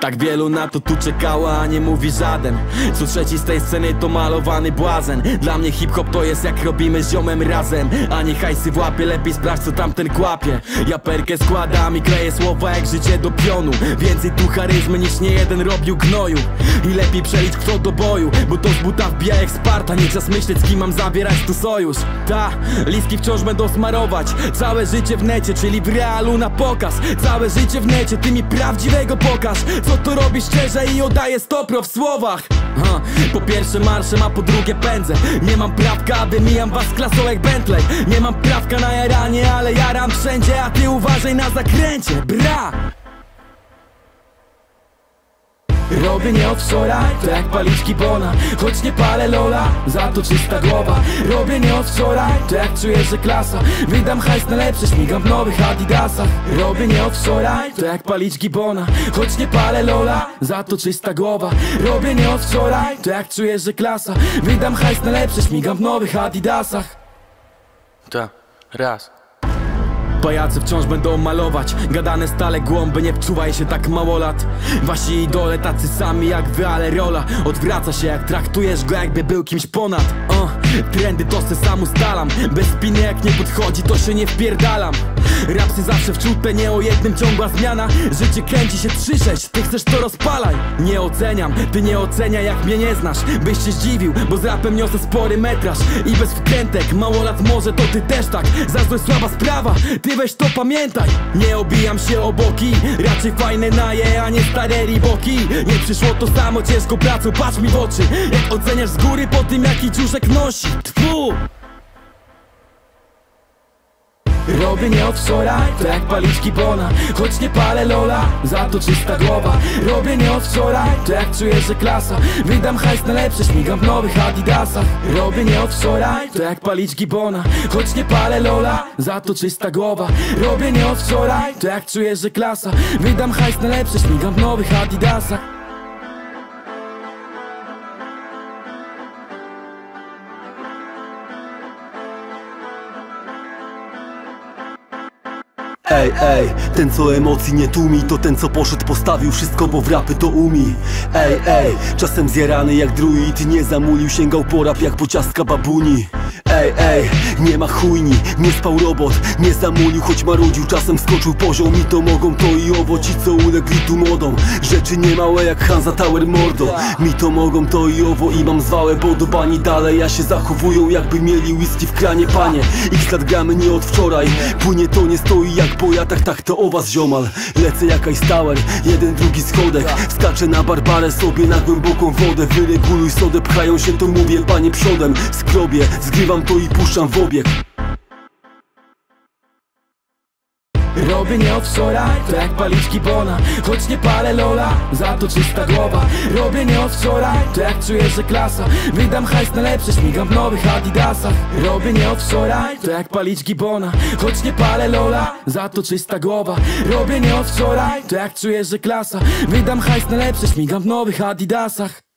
Tak wielu na to tu czekało, a nie mówi żaden. Co trzeci z tej sceny to malowany błazen. Dla mnie hip-hop to jest jak robimy z ziomem razem. A nie hajsy w łapie, lepiej sprawdź co tamten kłapie. Ja perkę składam i kleję słowa jak życie do pionu. Więcej tu charyzmy niż nie jeden robił gnoju. I lepiej przelicz kto do boju Bo to z buta wbija jak Sparta. Nie czas myśleć z kim mam zabierać tu sojusz. Ta, listki wciąż będą smarować. Całe życie w necie, czyli w realu na pokaz. Całe życie w necie, ty mi prawdziwego pokaż Co to robi szczerze i oddaję stopro w słowach. Ha, Po pierwsze marszem, a po drugie pędzę. Nie mam prawka, aby mijam was klasą jak Bentley. Nie mam prawka na jaranie, ale jaram wszędzie A ty uważaj na zakręcie, bra! Robię nie od wczoraj, to jak paliczki bona. Choć nie palę lola, za to czysta głowa. Robię nie od wczoraj, to jak czuję, że klasa. Wydam hajs na lepsze, śmigam w nowych adidasach. Robię nie od wczoraj, to jak paliczki bona. Choć nie palę lola, za to czysta głowa. Robię nie od wczoraj, to jak czuję, że klasa. Wydam hajs na lepsze, śmigam w nowych adidasach. Ta, raz. Pajace wciąż będą malować. Gadane stale głąby, nie wczuwaj się tak mało lat. Wasi idole tacy sami jak wy, ale rola Odwraca się. Jak traktujesz go jakby był kimś ponad Trendy to se sam ustalam. Bez spiny jak nie podchodzi to się nie wpierdalam. Rapsy zawsze wczute, nie o jednym ciągła zmiana. Życie kręci się 3-6, ty chcesz to rozpalaj. Nie oceniam, ty nie ocenia jak mnie nie znasz. Byś się zdziwił, bo z rapem niosę spory metraż. I bez wkrętek, mało lat może to ty też tak. Zazdrość słaba sprawa, ty weź to pamiętaj. Nie obijam się o boki, raczej fajne naje, a nie stare riboki. Nie przyszło to samo ciężką pracą, patrz mi w oczy. Jak oceniasz z góry po tym jaki ciuszek nosi Tfu! Robię nie od to jak paliczki bona. Choć nie palę lola, za to czysta głowa. Robię nie od to jak czuję, że klasa. Wydam hajs na lepsze, śmigam w nowych adidasach. Robię nie od to jak paliczki bona. Choć nie palę lola, za to czysta głowa. Robię nie od to jak czuję, że klasa. Wydam hajs na lepsze, śmigam w nowych adidasach Ej, ej, ten co emocji nie tłumi To ten co poszedł postawił wszystko, bo w rapy to umi. Ej, ej, czasem zjarany jak druid Nie zamulił, sięgał po rap jak po ciastka babuni Ej, ej, nie ma chujni, nie spał robot Nie zamulił, choć marudził, czasem skoczył poziom I to mogą to i owo, ci co ulegli tu modą Rzeczy nie małe jak Hansa Tower mordo. Mi to mogą to i owo i mam zwałe, bo do bani dalej Ja się zachowują jakby mieli whisky w kranie, panie X lat gramy nie od wczoraj. Płynie to nie stoi jak po jatach, tak to o was ziomal. Lecę jak Tower, jeden drugi schodek. Skaczę na barbarę sobie na głęboką wodę. Wyreguluj sodę, pchają się to mówię panie przodem. Skrobie, zgrywam to i puszczam w obieg. Robię nie wczoraj, to jak paliczki bona. Choć nie palę lola, za to czysta głowa. Robię nie wczoraj, to jak czuję, że klasa. Wydam hajs na lepsze, śmigam w nowych adidasach. Robię nie wczoraj, to jak paliczki bona. Choć nie palę lola, za to czysta głowa. Robię nie wczoraj, to jak czuję, że klasa. Wydam hajs na lepsze, śmigam w nowych adidasach